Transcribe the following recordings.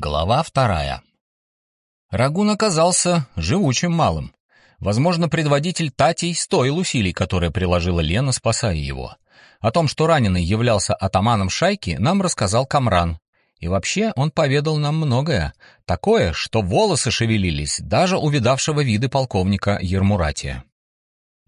Глава вторая. Рагун оказался живучим малым. Возможно, предводитель Татей стоил усилий, которые приложила Лена, спасая его. О том, что раненый являлся атаманом шайки, нам рассказал Камран. И вообще он поведал нам многое. Такое, что волосы шевелились даже у видавшего виды полковника Ермуратия.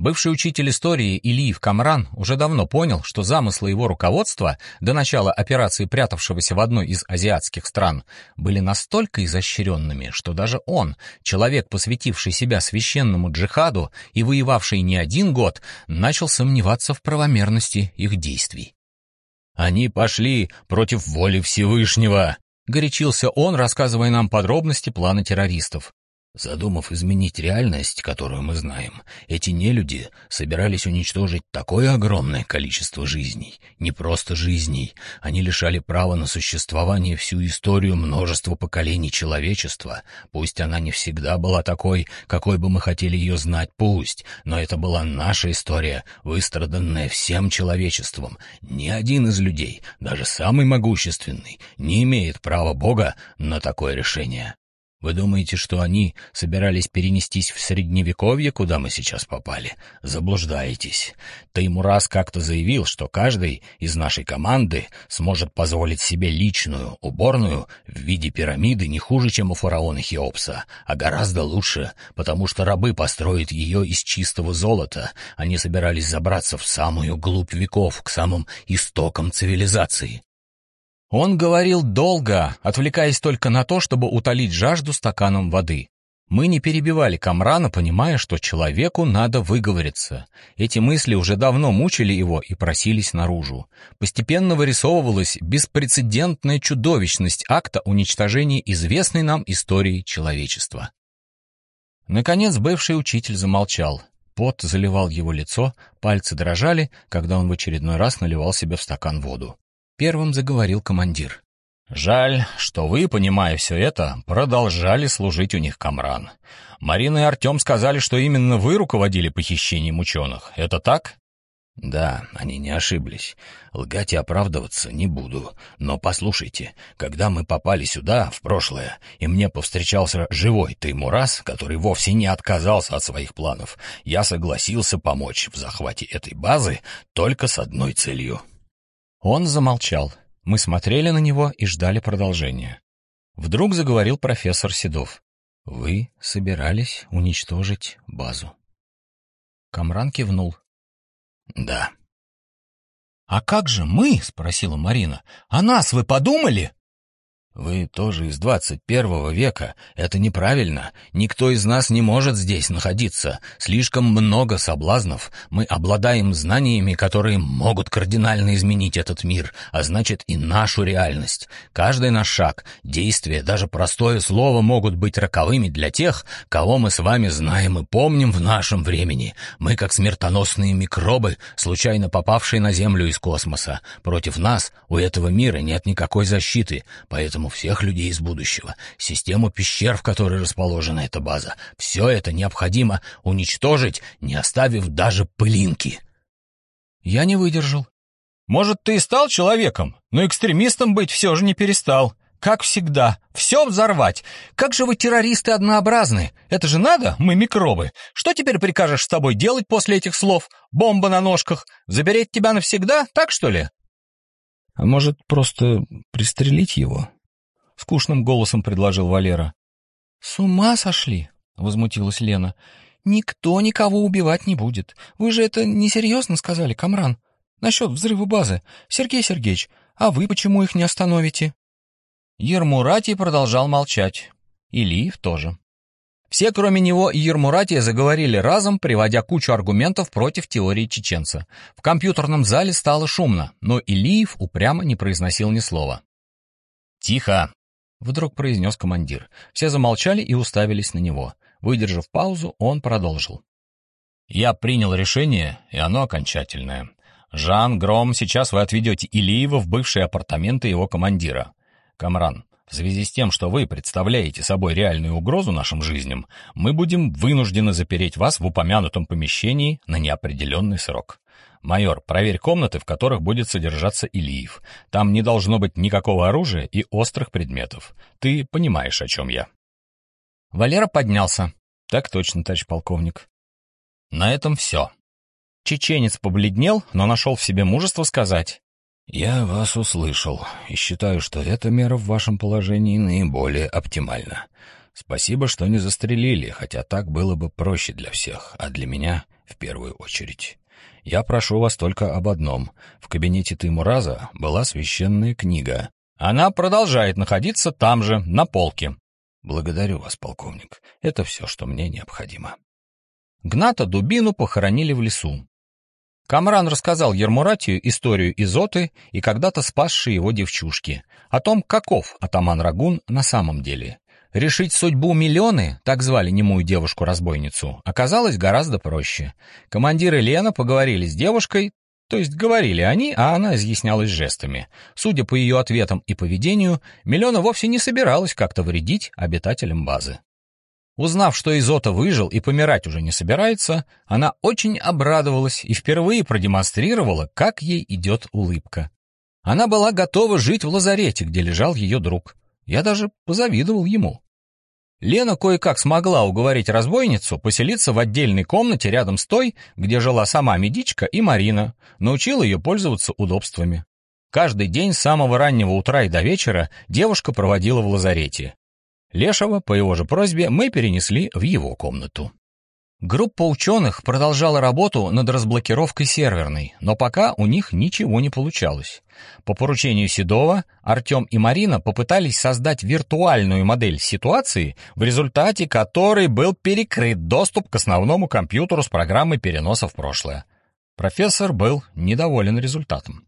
Бывший учитель истории Ильев Камран уже давно понял, что замыслы его руководства до начала операции, прятавшегося в одной из азиатских стран, были настолько изощренными, что даже он, человек, посвятивший себя священному джихаду и воевавший не один год, начал сомневаться в правомерности их действий. «Они пошли против воли Всевышнего», — горячился он, рассказывая нам подробности плана террористов. Задумав изменить реальность, которую мы знаем, эти нелюди собирались уничтожить такое огромное количество жизней, не просто жизней, они лишали права на существование всю историю множества поколений человечества, пусть она не всегда была такой, какой бы мы хотели ее знать, пусть, но это была наша история, выстраданная всем человечеством. Ни один из людей, даже самый могущественный, не имеет права Бога на такое решение. Вы думаете, что они собирались перенестись в Средневековье, куда мы сейчас попали? Заблуждаетесь. Таймурас как-то заявил, что каждый из нашей команды сможет позволить себе личную уборную в виде пирамиды не хуже, чем у фараона Хеопса, а гораздо лучше, потому что рабы построят ее из чистого золота. Они собирались забраться в самую глубь веков, к самым истокам цивилизации. Он говорил долго, отвлекаясь только на то, чтобы утолить жажду стаканом воды. Мы не перебивали Камрана, понимая, что человеку надо выговориться. Эти мысли уже давно мучили его и просились наружу. Постепенно вырисовывалась беспрецедентная чудовищность акта уничтожения известной нам истории человечества. Наконец бывший учитель замолчал. Пот заливал его лицо, пальцы дрожали, когда он в очередной раз наливал себе в стакан воду. Первым заговорил командир. «Жаль, что вы, понимая все это, продолжали служить у них Камран. Марина и Артем сказали, что именно вы руководили похищением ученых. Это так?» «Да, они не ошиблись. Лгать и оправдываться не буду. Но послушайте, когда мы попали сюда, в прошлое, и мне повстречался живой Таймурас, который вовсе не отказался от своих планов, я согласился помочь в захвате этой базы только с одной целью — он замолчал. Мы смотрели на него и ждали продолжения. Вдруг заговорил профессор Седов. «Вы собирались уничтожить базу?» Камран кивнул. «Да». «А как же мы?» — спросила Марина. «О нас вы подумали?» Вы тоже из двадцать первого века. Это неправильно. Никто из нас не может здесь находиться. Слишком много соблазнов. Мы обладаем знаниями, которые могут кардинально изменить этот мир, а значит и нашу реальность. Каждый наш шаг, действие, даже простое слово могут быть роковыми для тех, кого мы с вами знаем и помним в нашем времени. Мы как смертоносные микробы, случайно попавшие на Землю из космоса. Против нас у этого мира нет никакой защиты, поэтому всех людей из будущего, систему пещер, в которой расположена эта база, все это необходимо уничтожить, не оставив даже пылинки. Я не выдержал. Может, ты и стал человеком, но экстремистом быть все же не перестал. Как всегда, все взорвать. Как же вы террористы однообразны. Это же надо, мы микробы. Что теперь прикажешь с тобой делать после этих слов? Бомба на ножках. Забереть тебя навсегда, так что ли? А может, просто пристрелить его? Скучным голосом предложил Валера. С ума сошли, возмутилась Лена. Никто никого убивать не будет. Вы же это несерьезно сказали, Камран. Насчет взрыва базы. Сергей Сергеевич, а вы почему их не остановите? Ермуратий продолжал молчать. Илиев тоже. Все, кроме него и Ермуратия, заговорили разом, приводя кучу аргументов против теории чеченца. В компьютерном зале стало шумно, но Илиев упрямо не произносил ни слова. «Тихо!» Вдруг произнес командир. Все замолчали и уставились на него. Выдержав паузу, он продолжил. «Я принял решение, и оно окончательное. Жан, Гром, сейчас вы отведете Илиева в бывшие апартаменты его командира. Камран, в связи с тем, что вы представляете собой реальную угрозу нашим жизням, мы будем вынуждены запереть вас в упомянутом помещении на неопределенный срок. «Майор, проверь комнаты, в которых будет содержаться Илиев. Там не должно быть никакого оружия и острых предметов. Ты понимаешь, о чем я». Валера поднялся. «Так точно, товарищ полковник». На этом все. Чеченец побледнел, но нашел в себе мужество сказать. «Я вас услышал и считаю, что эта мера в вашем положении наиболее оптимальна. Спасибо, что не застрелили, хотя так было бы проще для всех, а для меня в первую очередь. Я прошу вас только об одном. В кабинете Тимураза была священная книга. Она продолжает находиться там же, на полке. Благодарю вас, полковник. Это все, что мне необходимо. Гната Дубину похоронили в лесу. Камран рассказал Ермуратию историю Изоты и когда-то спасшей его девчушки, о том, каков атаман Рагун на самом деле. Решить судьбу миллионы, так звали немую девушку-разбойницу, оказалось гораздо проще. Командиры Лена поговорили с девушкой, то есть говорили они, а она изъяснялась жестами. Судя по ее ответам и поведению, Миллиона вовсе не собиралась как-то вредить обитателям базы. Узнав, что Изота выжил и помирать уже не собирается, она очень обрадовалась и впервые продемонстрировала, как ей идет улыбка. Она была готова жить в лазарете, где лежал ее друг. Я даже позавидовал ему. Лена кое-как смогла уговорить разбойницу поселиться в отдельной комнате рядом с той, где жила сама медичка и Марина, научила ее пользоваться удобствами. Каждый день с самого раннего утра и до вечера девушка проводила в лазарете. Лешего, по его же просьбе, мы перенесли в его комнату. Группа ученых продолжала работу над разблокировкой серверной, но пока у них ничего не получалось. По поручению Седова Артем и Марина попытались создать виртуальную модель ситуации, в результате которой был перекрыт доступ к основному компьютеру с программой переноса в прошлое. Профессор был недоволен результатом.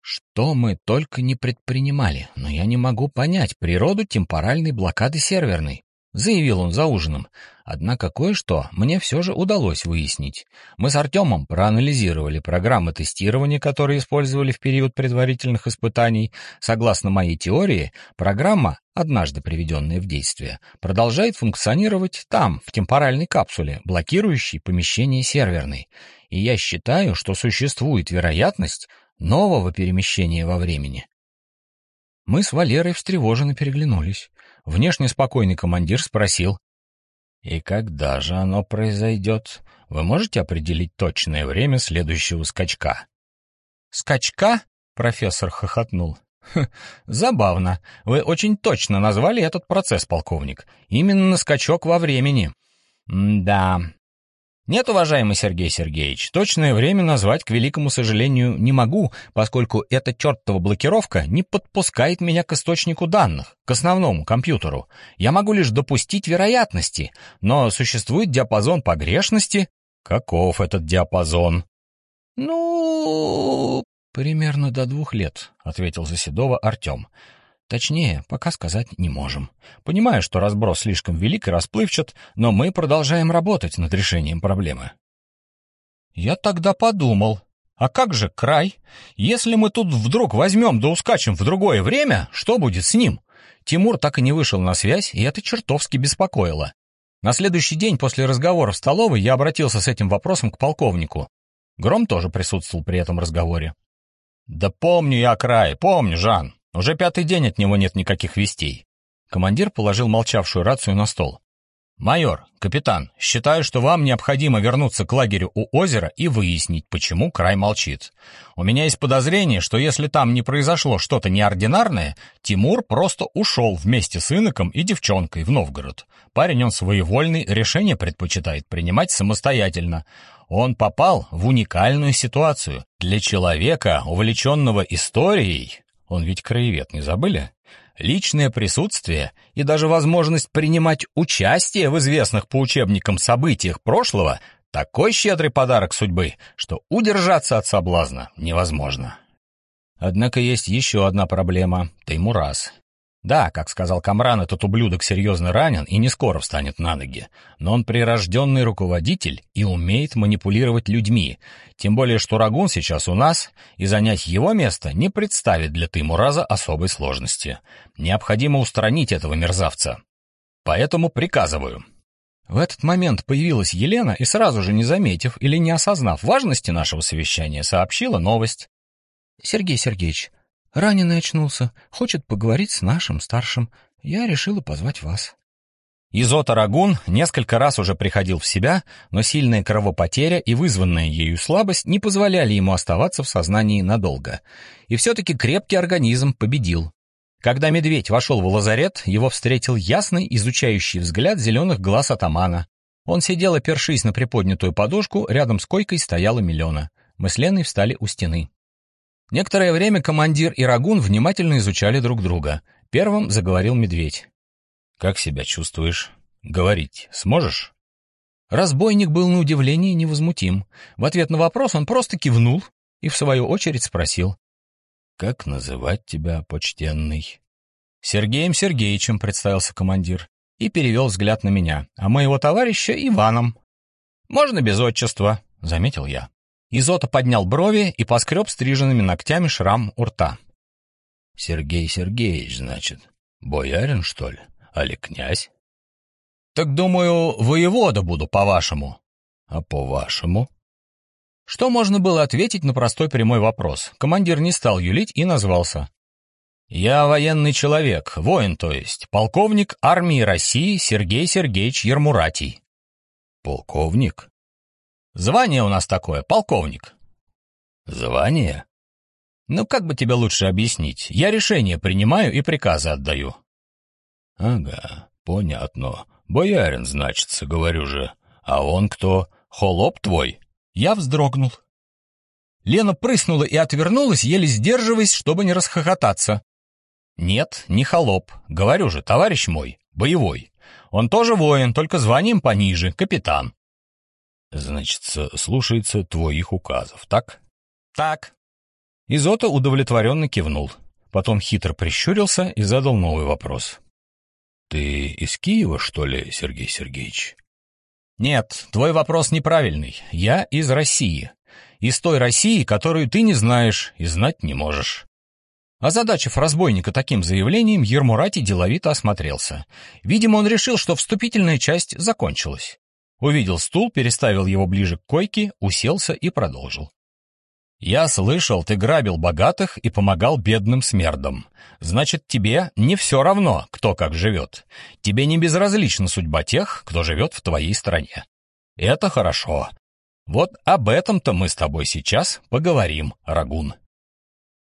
Что мы только не предпринимали, но я не могу понять природу темпоральной блокады серверной. — заявил он за ужином. Однако кое-что мне все же удалось выяснить. Мы с Артемом проанализировали программы тестирования, которые использовали в период предварительных испытаний. Согласно моей теории, программа, однажды приведенная в действие, продолжает функционировать там, в темпоральной капсуле, блокирующей помещение серверной. И я считаю, что существует вероятность нового перемещения во времени. Мы с Валерой встревоженно переглянулись. Внешне спокойный командир спросил. «И когда же оно произойдет? Вы можете определить точное время следующего скачка?» «Скачка?» — профессор хохотнул. «Хм, «Забавно. Вы очень точно назвали этот процесс, полковник. Именно скачок во времени». «Да, нет, уважаемый Сергей Сергеевич, точное время назвать, к великому сожалению, не могу, поскольку эта чертова блокировка не подпускает меня к источнику данных, к основному компьютеру. Я могу лишь допустить вероятности, но существует диапазон погрешности. Каков этот диапазон? Ну, примерно до двух лет, ответил Заседова Артем. Точнее, пока сказать не можем. Понимаю, что разброс слишком велик и расплывчат, но мы продолжаем работать над решением проблемы. Я тогда подумал, а как же край? Если мы тут вдруг возьмем да ускачем в другое время, что будет с ним? Тимур так и не вышел на связь, и это чертовски беспокоило. На следующий день после разговора в столовой я обратился с этим вопросом к полковнику. Гром тоже присутствовал при этом разговоре. «Да помню я край, помню, Жан. Уже пятый день от него нет никаких вестей. Командир положил молчавшую рацию на стол. «Майор, капитан, считаю, что вам необходимо вернуться к лагерю у озера и выяснить, почему край молчит. У меня есть подозрение, что если там не произошло что-то неординарное, Тимур просто ушел вместе с иноком и девчонкой в Новгород. Парень он своевольный, решение предпочитает принимать самостоятельно. Он попал в уникальную ситуацию. Для человека, увлеченного историей, он ведь краевед, не забыли? Личное присутствие и даже возможность принимать участие в известных по учебникам событиях прошлого — такой щедрый подарок судьбы, что удержаться от соблазна невозможно. Однако есть еще одна проблема — Таймураз. Да, как сказал Камран, этот ублюдок серьезно ранен и не скоро встанет на ноги. Но он прирожденный руководитель и умеет манипулировать людьми. Тем более, что Рагун сейчас у нас, и занять его место не представит для Таймураза особой сложности. Необходимо устранить этого мерзавца. Поэтому приказываю. В этот момент появилась Елена и сразу же, не заметив или не осознав важности нашего совещания, сообщила новость. «Сергей Сергеевич, раненый очнулся, хочет поговорить с нашим старшим. Я решила позвать вас». Изота Рагун несколько раз уже приходил в себя, но сильная кровопотеря и вызванная ею слабость не позволяли ему оставаться в сознании надолго. И все-таки крепкий организм победил. Когда медведь вошел в лазарет, его встретил ясный, изучающий взгляд зеленых глаз атамана. Он сидел, опершись на приподнятую подушку, рядом с койкой стояла Милена. Мы с Леной встали у стены. Некоторое время командир и Рагун внимательно изучали друг друга. Первым заговорил медведь. Как себя чувствуешь? Говорить сможешь? Разбойник был на удивление невозмутим. В ответ на вопрос он просто кивнул и в свою очередь спросил. «Как называть тебя, почтенный?» «Сергеем Сергеевичем», — представился командир, и перевел взгляд на меня, а моего товарища Иваном. «Можно без отчества», — заметил я. Изота поднял брови и поскреб стриженными ногтями шрам у рта. «Сергей Сергеевич, значит. Боярин, что ли?» али князь? Так, думаю, воевода буду, по-вашему. А по-вашему? Что можно было ответить на простой прямой вопрос? Командир не стал юлить и назвался. Я военный человек, воин, то есть, полковник армии России Сергей Сергеевич Ермуратий. Полковник? Звание у нас такое, полковник. Звание? Ну, как бы тебе лучше объяснить? Я решения принимаю и приказы отдаю. «Ага, понятно. Боярин, значится, говорю же. А он кто? Холоп твой?» Я вздрогнул. Лена прыснула и отвернулась, еле сдерживаясь, чтобы не расхохотаться. «Нет, не холоп. Говорю же, товарищ мой, боевой. Он тоже воин, только званием пониже, капитан». «Значит, слушается твоих указов, так?» «Так». Изота удовлетворенно кивнул. Потом хитро прищурился и задал новый вопрос. «Ты из Киева, что ли, Сергей Сергеевич?» «Нет, твой вопрос неправильный. Я из России. Из той России, которую ты не знаешь и знать не можешь». Озадачив разбойника таким заявлением, Ермурати деловито осмотрелся. Видимо, он решил, что вступительная часть закончилась. Увидел стул, переставил его ближе к койке, уселся и продолжил. «Я слышал, ты грабил богатых и помогал бедным смердам. Значит, тебе не все равно, кто как живет. Тебе не безразлична судьба тех, кто живет в твоей стране. Это хорошо. Вот об этом-то мы с тобой сейчас поговорим, Рагун».